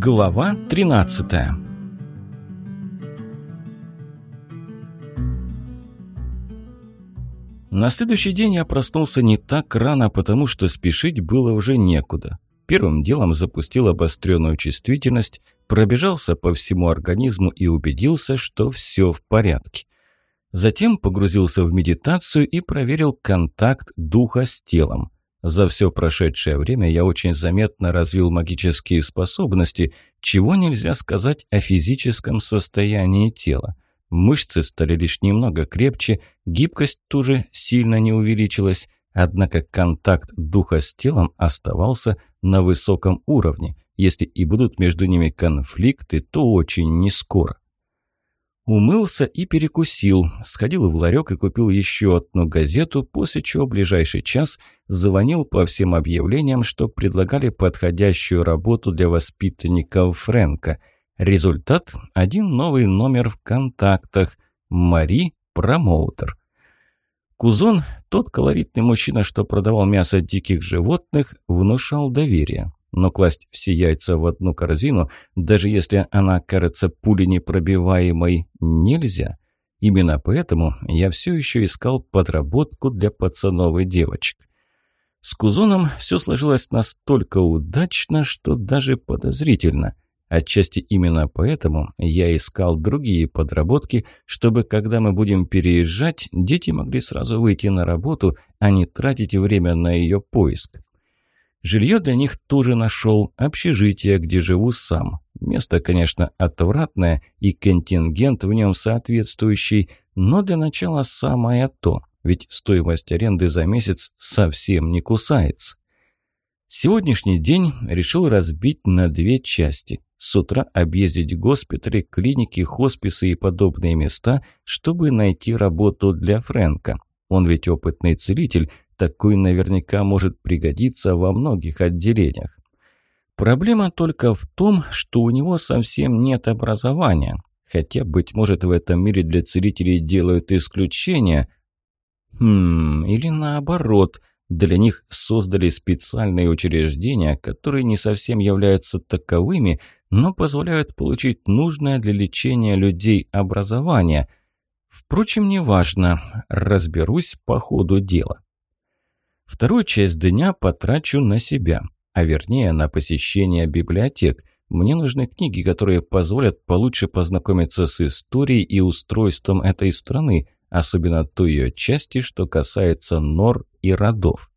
Глава 13 На следующий день я проснулся не так рано, потому что спешить было уже некуда. Первым делом запустил обостренную чувствительность, пробежался по всему организму и убедился, что все в порядке. Затем погрузился в медитацию и проверил контакт духа с телом. За все прошедшее время я очень заметно развил магические способности, чего нельзя сказать о физическом состоянии тела. Мышцы стали лишь немного крепче, гибкость тоже сильно не увеличилась, однако контакт духа с телом оставался на высоком уровне. Если и будут между ними конфликты, то очень нескоро. Умылся и перекусил, сходил в ларек и купил еще одну газету, после чего в ближайший час звонил по всем объявлениям, что предлагали подходящую работу для воспитанников Фрэнка. Результат – один новый номер в контактах – Мари Промоутер. Кузон, тот колоритный мужчина, что продавал мясо диких животных, внушал доверие но класть все яйца в одну корзину, даже если она кажется пуленепробиваемой, нельзя. Именно поэтому я все еще искал подработку для пацанов и девочек. С Кузоном все сложилось настолько удачно, что даже подозрительно. Отчасти именно поэтому я искал другие подработки, чтобы, когда мы будем переезжать, дети могли сразу выйти на работу, а не тратить время на ее поиск. Жилье для них тоже нашел, общежитие, где живу сам. Место, конечно, отвратное и контингент в нем соответствующий, но для начала самое то, ведь стоимость аренды за месяц совсем не кусается. Сегодняшний день решил разбить на две части. С утра объездить госпитали, клиники, хосписы и подобные места, чтобы найти работу для Фрэнка. Он ведь опытный целитель, такой наверняка может пригодиться во многих отделениях. Проблема только в том, что у него совсем нет образования. Хотя, быть может, в этом мире для целителей делают исключения. Хм, или наоборот, для них создали специальные учреждения, которые не совсем являются таковыми, но позволяют получить нужное для лечения людей образование. Впрочем, неважно, разберусь по ходу дела. Вторую часть дня потрачу на себя, а вернее на посещение библиотек. Мне нужны книги, которые позволят получше познакомиться с историей и устройством этой страны, особенно той ее части, что касается нор и родов.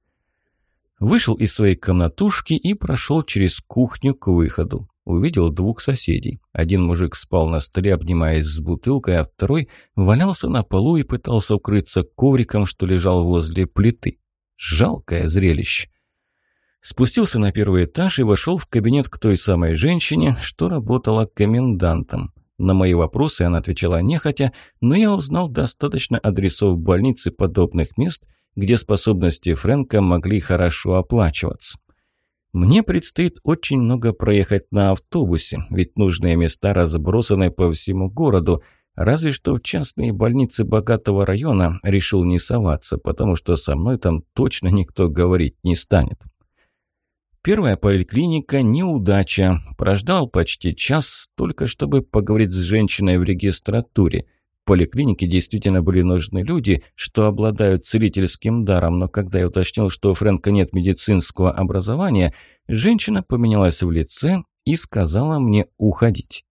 Вышел из своей комнатушки и прошел через кухню к выходу. Увидел двух соседей. Один мужик спал на столе, обнимаясь с бутылкой, а второй валялся на полу и пытался укрыться ковриком, что лежал возле плиты. Жалкое зрелище. Спустился на первый этаж и вошел в кабинет к той самой женщине, что работала комендантом. На мои вопросы она отвечала нехотя, но я узнал достаточно адресов больницы подобных мест, где способности Фрэнка могли хорошо оплачиваться. Мне предстоит очень много проехать на автобусе, ведь нужные места разбросаны по всему городу – Разве что в частные больницы богатого района решил не соваться, потому что со мной там точно никто говорить не станет. Первая поликлиника – неудача. Прождал почти час, только чтобы поговорить с женщиной в регистратуре. Поликлинике действительно были нужны люди, что обладают целительским даром, но когда я уточнил, что у Фрэнка нет медицинского образования, женщина поменялась в лице и сказала мне уходить.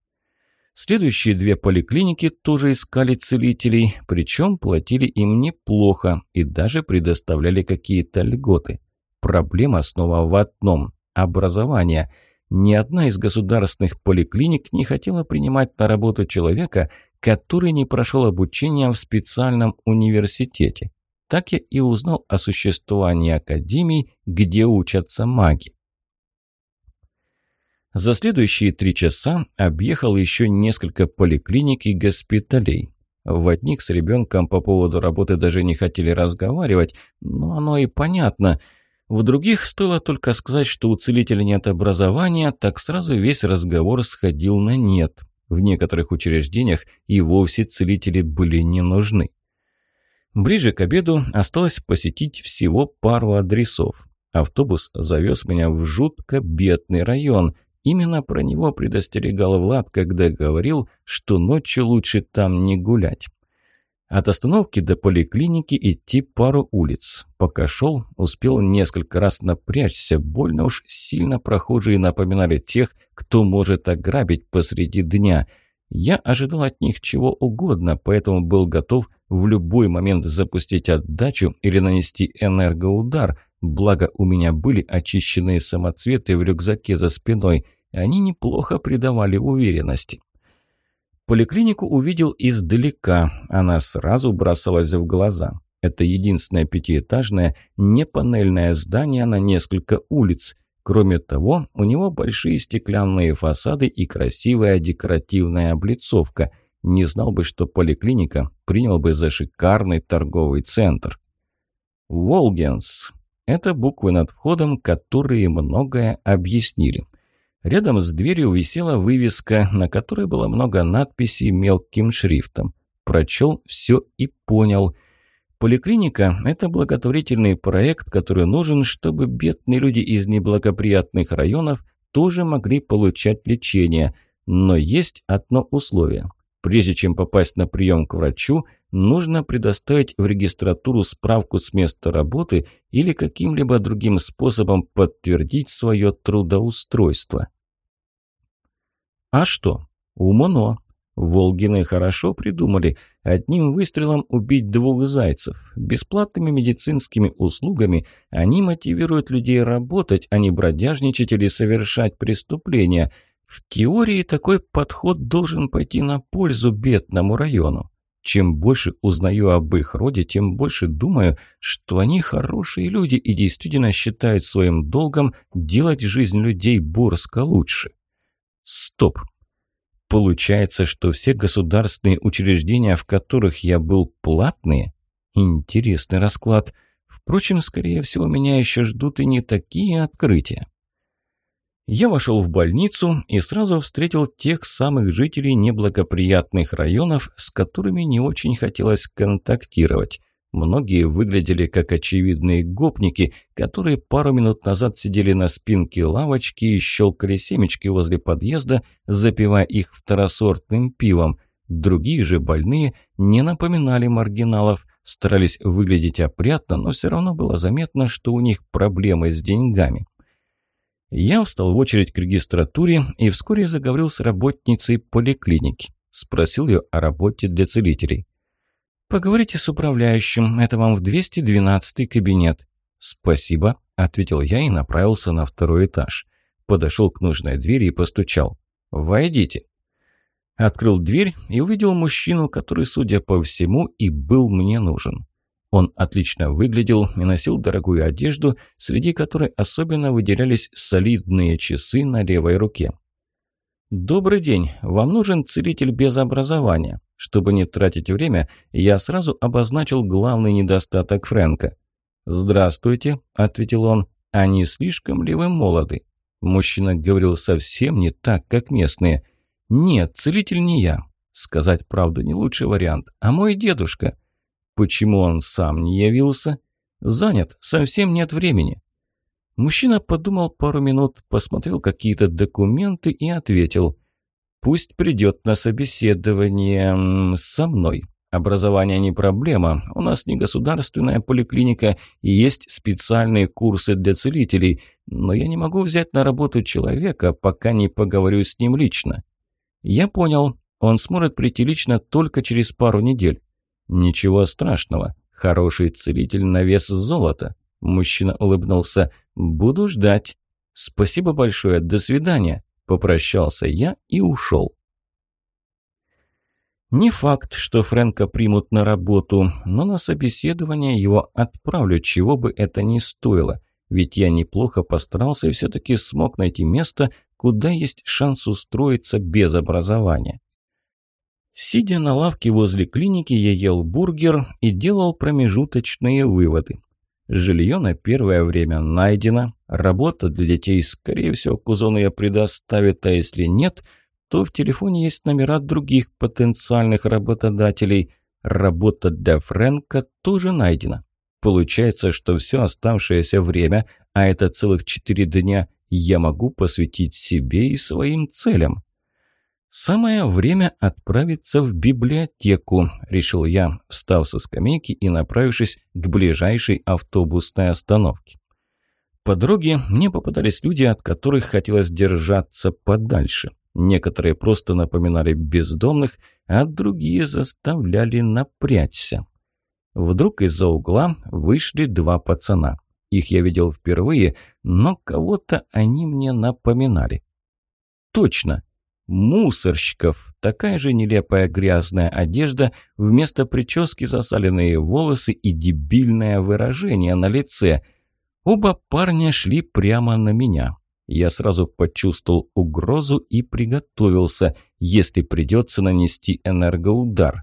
Следующие две поликлиники тоже искали целителей, причем платили им неплохо и даже предоставляли какие-то льготы. Проблема снова в одном – образование. Ни одна из государственных поликлиник не хотела принимать на работу человека, который не прошел обучение в специальном университете. Так я и узнал о существовании академий, где учатся маги. За следующие три часа объехал еще несколько поликлиник и госпиталей. В одних с ребенком по поводу работы даже не хотели разговаривать, но оно и понятно. В других стоило только сказать, что у целителя нет образования, так сразу весь разговор сходил на нет. В некоторых учреждениях и вовсе целители были не нужны. Ближе к обеду осталось посетить всего пару адресов. Автобус завез меня в жутко бедный район – Именно про него предостерегал Влад, когда говорил, что ночью лучше там не гулять. От остановки до поликлиники идти пару улиц. Пока шел, успел несколько раз напрячься, больно уж сильно прохожие напоминали тех, кто может ограбить посреди дня. Я ожидал от них чего угодно, поэтому был готов в любой момент запустить отдачу или нанести энергоудар, благо у меня были очищенные самоцветы в рюкзаке за спиной. Они неплохо придавали уверенности. Поликлинику увидел издалека, она сразу бросалась в глаза. Это единственное пятиэтажное, непанельное здание на несколько улиц. Кроме того, у него большие стеклянные фасады и красивая декоративная облицовка. Не знал бы, что поликлиника принял бы за шикарный торговый центр. «Волгенс» – это буквы над входом, которые многое объяснили. Рядом с дверью висела вывеска, на которой было много надписей мелким шрифтом. Прочел все и понял. Поликлиника – это благотворительный проект, который нужен, чтобы бедные люди из неблагоприятных районов тоже могли получать лечение. Но есть одно условие. Прежде чем попасть на прием к врачу, нужно предоставить в регистратуру справку с места работы или каким-либо другим способом подтвердить свое трудоустройство. А что? Умно. Волгины хорошо придумали. Одним выстрелом убить двух зайцев. Бесплатными медицинскими услугами они мотивируют людей работать, а не бродяжничать или совершать преступления – в теории такой подход должен пойти на пользу бедному району. Чем больше узнаю об их роде, тем больше думаю, что они хорошие люди и действительно считают своим долгом делать жизнь людей Борска лучше. Стоп. Получается, что все государственные учреждения, в которых я был платные? Интересный расклад. Впрочем, скорее всего, меня еще ждут и не такие открытия. Я вошел в больницу и сразу встретил тех самых жителей неблагоприятных районов, с которыми не очень хотелось контактировать. Многие выглядели как очевидные гопники, которые пару минут назад сидели на спинке лавочки и щелкали семечки возле подъезда, запивая их второсортным пивом. Другие же больные не напоминали маргиналов, старались выглядеть опрятно, но все равно было заметно, что у них проблемы с деньгами. Я встал в очередь к регистратуре и вскоре заговорил с работницей поликлиники. Спросил ее о работе для целителей. «Поговорите с управляющим, это вам в 212 кабинет». «Спасибо», – ответил я и направился на второй этаж. Подошел к нужной двери и постучал. «Войдите». Открыл дверь и увидел мужчину, который, судя по всему, и был мне нужен. Он отлично выглядел и носил дорогую одежду, среди которой особенно выделялись солидные часы на левой руке. «Добрый день. Вам нужен целитель без образования?» Чтобы не тратить время, я сразу обозначил главный недостаток Фрэнка. «Здравствуйте», — ответил он. «Они слишком ли вы молоды?» Мужчина говорил совсем не так, как местные. «Нет, целитель не я. Сказать правду не лучший вариант, а мой дедушка». Почему он сам не явился? Занят, совсем нет времени. Мужчина подумал пару минут, посмотрел какие-то документы и ответил. «Пусть придет на собеседование со мной. Образование не проблема. У нас не государственная поликлиника и есть специальные курсы для целителей. Но я не могу взять на работу человека, пока не поговорю с ним лично». «Я понял. Он сможет прийти лично только через пару недель. «Ничего страшного. Хороший целитель на вес золота». Мужчина улыбнулся. «Буду ждать». «Спасибо большое. До свидания». Попрощался я и ушел. Не факт, что Фрэнка примут на работу, но на собеседование его отправлю, чего бы это ни стоило. Ведь я неплохо постарался и все-таки смог найти место, куда есть шанс устроиться без образования. Сидя на лавке возле клиники, я ел бургер и делал промежуточные выводы. Жилье на первое время найдено, работа для детей, скорее всего, Кузония предоставит, а если нет, то в телефоне есть номера других потенциальных работодателей. Работа для Фрэнка тоже найдена. Получается, что все оставшееся время, а это целых четыре дня, я могу посвятить себе и своим целям. «Самое время отправиться в библиотеку», – решил я, встав со скамейки и направившись к ближайшей автобусной остановке. По дороге мне попадались люди, от которых хотелось держаться подальше. Некоторые просто напоминали бездомных, а другие заставляли напрячься. Вдруг из-за угла вышли два пацана. Их я видел впервые, но кого-то они мне напоминали. Точно, мусорщиков. Такая же нелепая грязная одежда, вместо прически засаленные волосы и дебильное выражение на лице. Оба парня шли прямо на меня. Я сразу почувствовал угрозу и приготовился, если придется нанести энергоудар.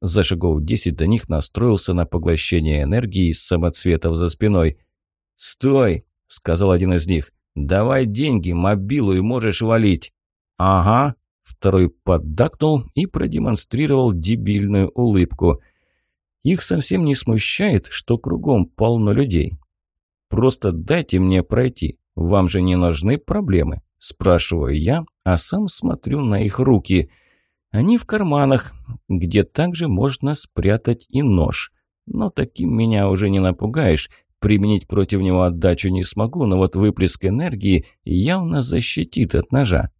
За шагов десять до них настроился на поглощение энергии из самоцветов за спиной. «Стой!» – сказал один из них. «Давай деньги, мобилу и можешь валить». «Ага», – второй поддакнул и продемонстрировал дебильную улыбку. «Их совсем не смущает, что кругом полно людей. Просто дайте мне пройти. Вам же не нужны проблемы?» – спрашиваю я, а сам смотрю на их руки. Они в карманах, где также можно спрятать и нож. Но таким меня уже не напугаешь. Применить против него отдачу не смогу, но вот выплеск энергии явно защитит от ножа.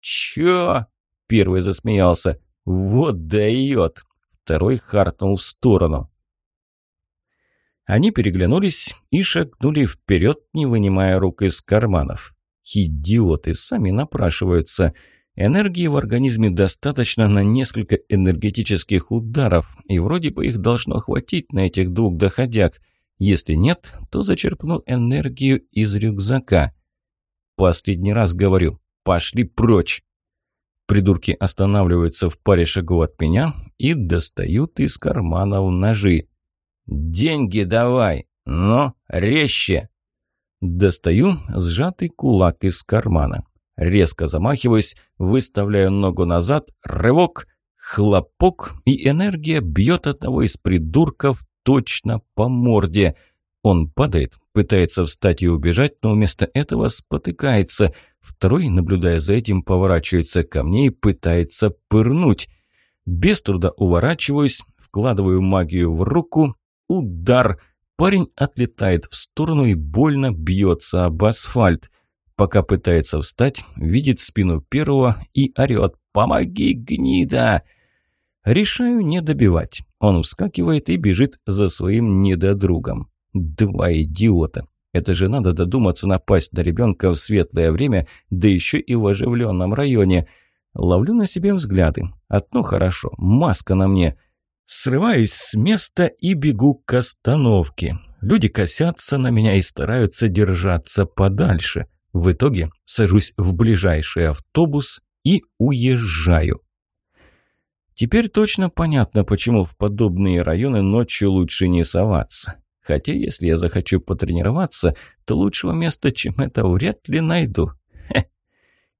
«Чё?» – первый засмеялся. «Вот дает!» Второй харкнул в сторону. Они переглянулись и шагнули вперед, не вынимая рук из карманов. Идиоты сами напрашиваются. Энергии в организме достаточно на несколько энергетических ударов, и вроде бы их должно хватить на этих двух доходяг. Если нет, то зачерпну энергию из рюкзака. Последний раз говорю, Пошли прочь!» Придурки останавливаются в паре шагов от меня и достают из карманов ножи. «Деньги давай! Но резче!» Достаю сжатый кулак из кармана. Резко замахиваюсь, выставляю ногу назад, рывок, хлопок, и энергия бьет одного из придурков точно по морде. Он падает, пытается встать и убежать, но вместо этого спотыкается – Второй, наблюдая за этим, поворачивается ко мне и пытается пырнуть. Без труда уворачиваюсь, вкладываю магию в руку. Удар! Парень отлетает в сторону и больно бьется об асфальт. Пока пытается встать, видит спину первого и орет «Помоги, гнида!» Решаю не добивать. Он вскакивает и бежит за своим недодругом. Два идиота. Это же надо додуматься напасть на ребенка в светлое время, да еще и в оживленном районе. Ловлю на себе взгляды. Одно хорошо, маска на мне. Срываюсь с места и бегу к остановке. Люди косятся на меня и стараются держаться подальше. В итоге сажусь в ближайший автобус и уезжаю. Теперь точно понятно, почему в подобные районы ночью лучше не соваться. Хотя, если я захочу потренироваться, то лучшего места, чем это, вряд ли найду. Хе.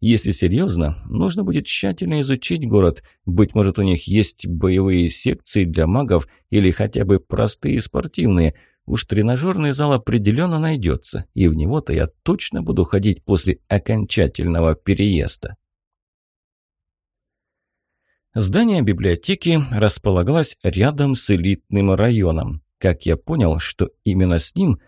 Если серьезно, нужно будет тщательно изучить город. Быть может, у них есть боевые секции для магов или хотя бы простые спортивные. Уж тренажерный зал определенно найдется, и в него-то я точно буду ходить после окончательного переезда. Здание библиотеки располагалось рядом с элитным районом. Как я понял, что именно с ним?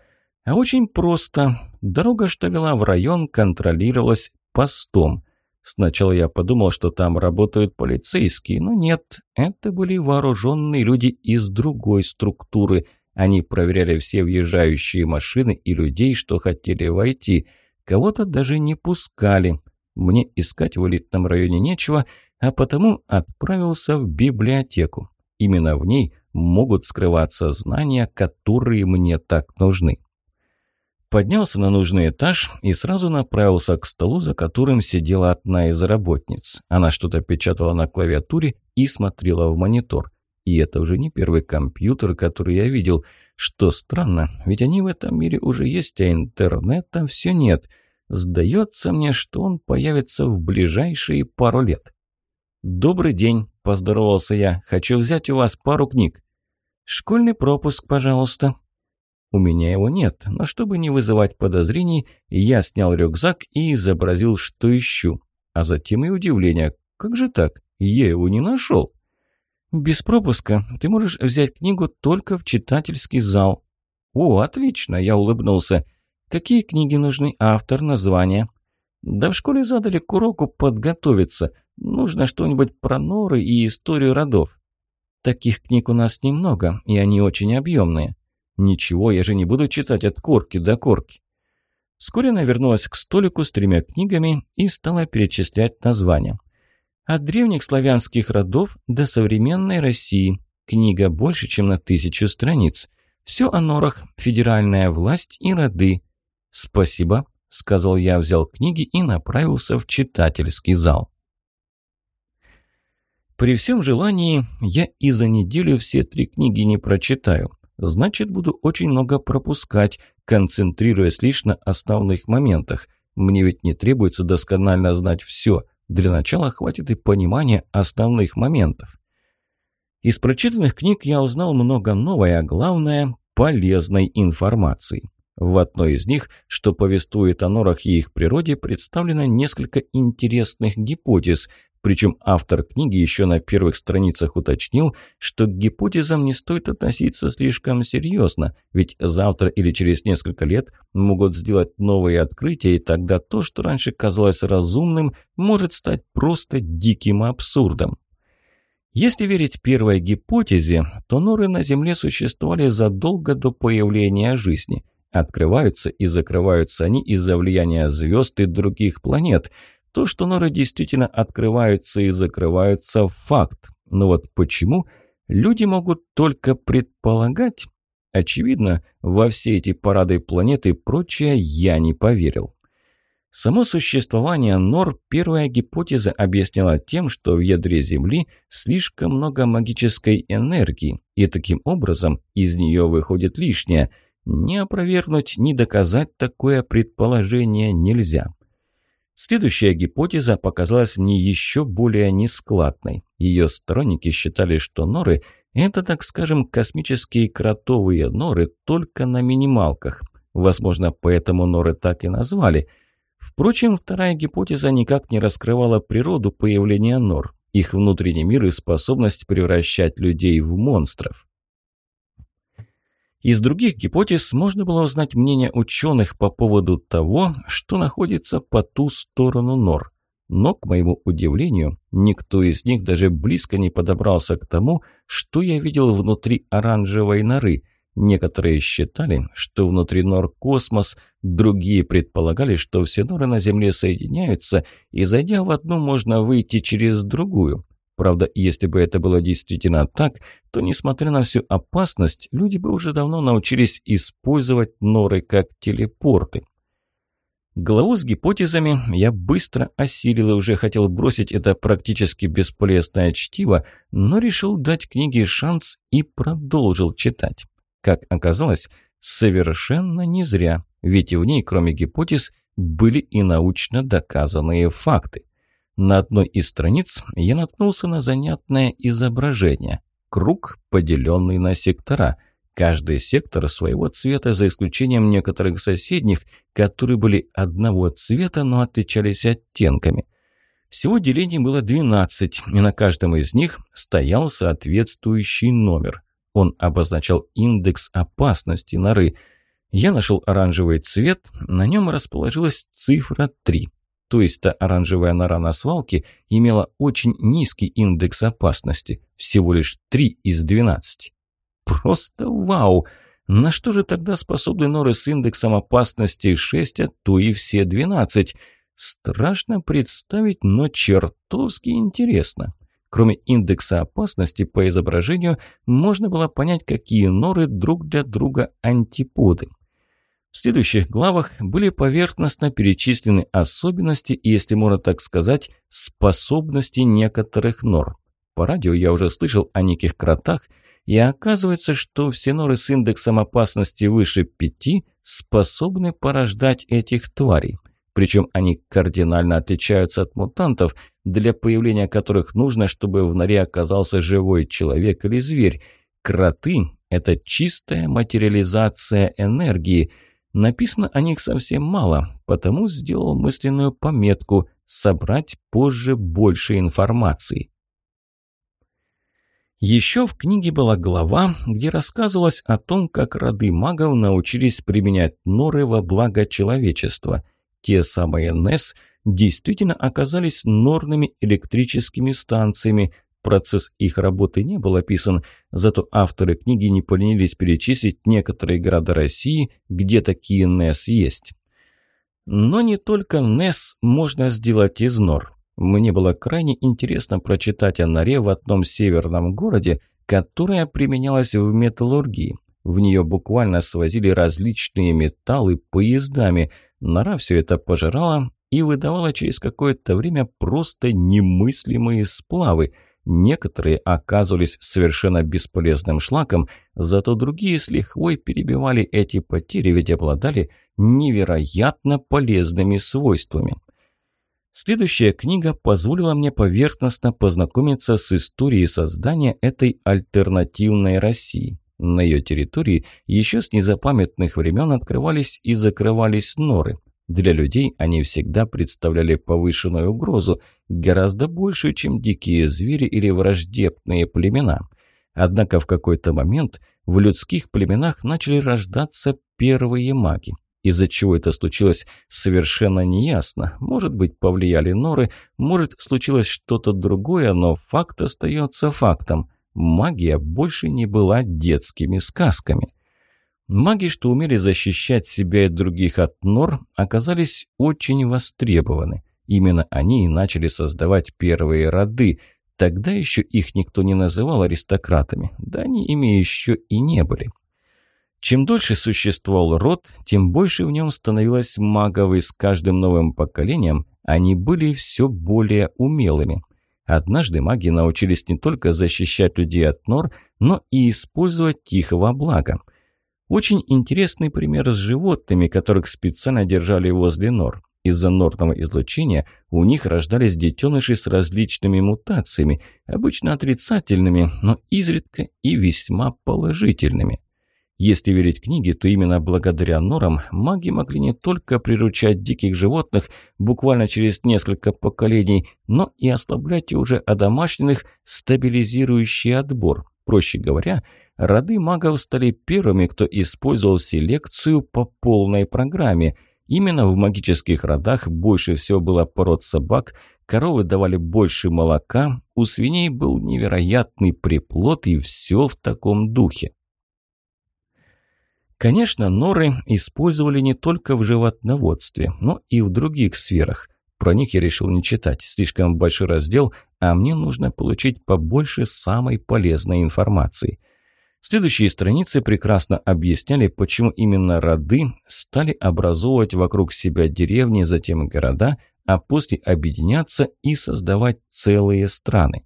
А очень просто. Дорога, что вела в район, контролировалась постом. Сначала я подумал, что там работают полицейские, но нет, это были вооруженные люди из другой структуры. Они проверяли все въезжающие машины и людей, что хотели войти. Кого-то даже не пускали. Мне искать в элитном районе нечего, а потому отправился в библиотеку. Именно в ней могут скрываться знания, которые мне так нужны. Поднялся на нужный этаж и сразу направился к столу, за которым сидела одна из работниц. Она что-то печатала на клавиатуре и смотрела в монитор. И это уже не первый компьютер, который я видел. Что странно, ведь они в этом мире уже есть, а интернета все нет. Сдается мне, что он появится в ближайшие пару лет. «Добрый день», – поздоровался я. «Хочу взять у вас пару книг». «Школьный пропуск, пожалуйста». У меня его нет, но чтобы не вызывать подозрений, я снял рюкзак и изобразил, что ищу. А затем и удивление. Как же так? Я его не нашел. Без пропуска ты можешь взять книгу только в читательский зал. О, отлично, я улыбнулся. Какие книги нужны? Автор, название? Да в школе задали к уроку подготовиться. Нужно что-нибудь про норы и историю родов. Таких книг у нас немного, и они очень объемные. Ничего, я же не буду читать от корки до корки. Вскоре она вернулась к столику с тремя книгами и стала перечислять названия. От древних славянских родов до современной России. Книга больше, чем на тысячу страниц. Все о норах, федеральная власть и роды. «Спасибо», — сказал я, взял книги и направился в читательский зал. При всем желании я и за неделю все три книги не прочитаю. Значит, буду очень много пропускать, концентрируясь лишь на основных моментах. Мне ведь не требуется досконально знать все. Для начала хватит и понимания основных моментов. Из прочитанных книг я узнал много новой, а главное – полезной информации. В одной из них, что повествует о норах и их природе, представлено несколько интересных гипотез, причем автор книги еще на первых страницах уточнил, что к гипотезам не стоит относиться слишком серьезно, ведь завтра или через несколько лет могут сделать новые открытия, и тогда то, что раньше казалось разумным, может стать просто диким абсурдом. Если верить первой гипотезе, то норы на Земле существовали задолго до появления жизни. Открываются и закрываются они из-за влияния звезд и других планет – то, что норы действительно открываются и закрываются – факт. Но вот почему люди могут только предполагать? Очевидно, во все эти парады планеты и прочее я не поверил. Само существование нор первая гипотеза объясняла тем, что в ядре Земли слишком много магической энергии, и таким образом из нее выходит лишнее. Ни опровергнуть, ни доказать такое предположение нельзя. Следующая гипотеза показалась мне еще более нескладной. Ее сторонники считали, что норы – это, так скажем, космические кротовые норы только на минималках. Возможно, поэтому норы так и назвали. Впрочем, вторая гипотеза никак не раскрывала природу появления нор, их внутренний мир и способность превращать людей в монстров. Из других гипотез можно было узнать мнение ученых по поводу того, что находится по ту сторону нор. Но, к моему удивлению, никто из них даже близко не подобрался к тому, что я видел внутри оранжевой норы. Некоторые считали, что внутри нор космос, другие предполагали, что все норы на Земле соединяются, и зайдя в одну, можно выйти через другую. Правда, если бы это было действительно так, то, несмотря на всю опасность, люди бы уже давно научились использовать норы как телепорты. Главу с гипотезами я быстро осилил и уже хотел бросить это практически бесполезное чтиво, но решил дать книге шанс и продолжил читать. Как оказалось, совершенно не зря, ведь в ней, кроме гипотез, были и научно доказанные факты. На одной из страниц я наткнулся на занятное изображение. Круг, поделенный на сектора. Каждый сектор своего цвета, за исключением некоторых соседних, которые были одного цвета, но отличались оттенками. Всего делений было 12, и на каждом из них стоял соответствующий номер. Он обозначал индекс опасности норы. Я нашел оранжевый цвет, на нем расположилась цифра 3 то есть та оранжевая нора на свалке, имела очень низкий индекс опасности, всего лишь 3 из 12. Просто вау! На что же тогда способны норы с индексом опасности 6, а то и все 12? Страшно представить, но чертовски интересно. Кроме индекса опасности по изображению, можно было понять, какие норы друг для друга антиподы. В следующих главах были поверхностно перечислены особенности и, если можно так сказать, способности некоторых нор. По радио я уже слышал о неких кротах, и оказывается, что все норы с индексом опасности выше пяти способны порождать этих тварей. Причем они кардинально отличаются от мутантов, для появления которых нужно, чтобы в норе оказался живой человек или зверь. Кроты Это чистая материализация энергии. Написано о них совсем мало, потому сделал мысленную пометку «собрать позже больше информации». Еще в книге была глава, где рассказывалось о том, как роды магов научились применять норы во благо человечества. Те самые НЭС действительно оказались норными электрическими станциями. Процесс их работы не был описан, зато авторы книги не поленились перечислить некоторые города России, где такие НЭС есть. Но не только НЭС можно сделать из нор. Мне было крайне интересно прочитать о норе в одном северном городе, которая применялась в металлургии. В нее буквально свозили различные металлы поездами. Нора все это пожирала и выдавала через какое-то время просто немыслимые сплавы. Некоторые оказывались совершенно бесполезным шлаком, зато другие с лихвой перебивали эти потери, ведь обладали невероятно полезными свойствами. Следующая книга позволила мне поверхностно познакомиться с историей создания этой альтернативной России. На ее территории еще с незапамятных времен открывались и закрывались норы. Для людей они всегда представляли повышенную угрозу, гораздо большую, чем дикие звери или враждебные племена. Однако в какой-то момент в людских племенах начали рождаться первые маги. Из-за чего это случилось, совершенно неясно. Может быть, повлияли норы, может, случилось что-то другое, но факт остается фактом. Магия больше не была детскими сказками. Маги, что умели защищать себя и других от нор, оказались очень востребованы. Именно они и начали создавать первые роды. Тогда еще их никто не называл аристократами, да они ими еще и не были. Чем дольше существовал род, тем больше в нем становилось магов, и с каждым новым поколением они были все более умелыми. Однажды маги научились не только защищать людей от нор, но и использовать их во благо. Очень интересный пример с животными, которых специально держали возле нор. Из-за норного излучения у них рождались детеныши с различными мутациями, обычно отрицательными, но изредка и весьма положительными. Если верить книге, то именно благодаря норам маги могли не только приручать диких животных буквально через несколько поколений, но и ослаблять уже одомашненных, стабилизирующий отбор. Проще говоря, роды магов стали первыми, кто использовал селекцию по полной программе. Именно в магических родах больше всего было пород собак, коровы давали больше молока, у свиней был невероятный приплод и все в таком духе. Конечно, норы использовали не только в животноводстве, но и в других сферах. Про них я решил не читать, слишком большой раздел, а мне нужно получить побольше самой полезной информации. Следующие страницы прекрасно объясняли, почему именно роды стали образовывать вокруг себя деревни, затем города, а после объединяться и создавать целые страны.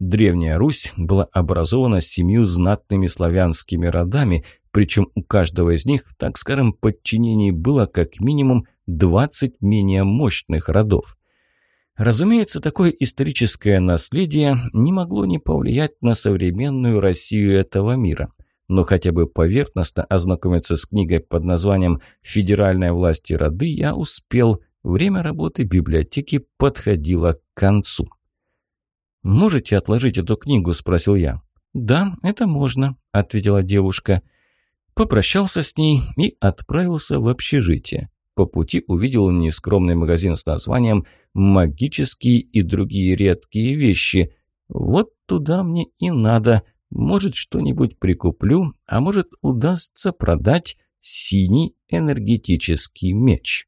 Древняя Русь была образована семью знатными славянскими родами, причем у каждого из них, так скажем, подчинении было как минимум 20 менее мощных родов. Разумеется, такое историческое наследие не могло не повлиять на современную Россию этого мира. Но хотя бы поверхностно ознакомиться с книгой под названием «Федеральная власть и роды» я успел. Время работы библиотеки подходило к концу. «Можете отложить эту книгу?» – спросил я. «Да, это можно», – ответила девушка. Попрощался с ней и отправился в общежитие. По пути увидел нескромный магазин с названием «Магические и другие редкие вещи». Вот туда мне и надо. Может, что-нибудь прикуплю, а может, удастся продать синий энергетический меч.